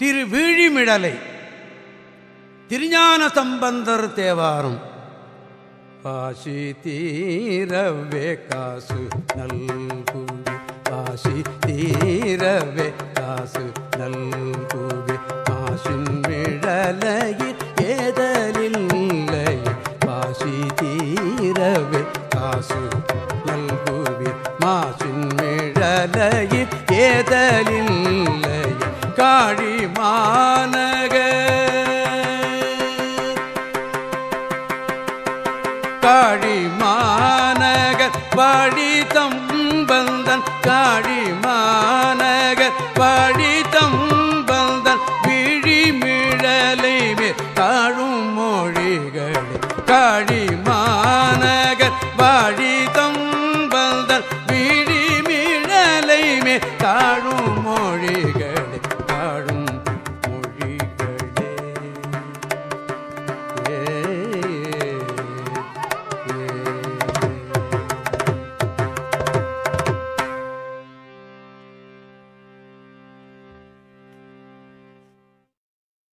திரு வீழிமிடலை திருஞான சம்பந்தர் தேவாரம். பாசி தீரவே காசு நல்குவி. பாசி தீரவே காசு நல்குவி. காசின் மிழலையில் ஏதலில்லை. பாசி தீரவே காசு நல்குவி. மாசின் மிழலையில் ஏதலில்லை. காழி மாநக. காழி மாநகர் பாடி தம்பந்தன் காழி மாநகர் பாடி தம்பந்தன் விழி மிழலை மேல் தாழும் மொழிகள் காழி மாநகர் பாடி தம்பந்தன் தாழும் மொழிகள்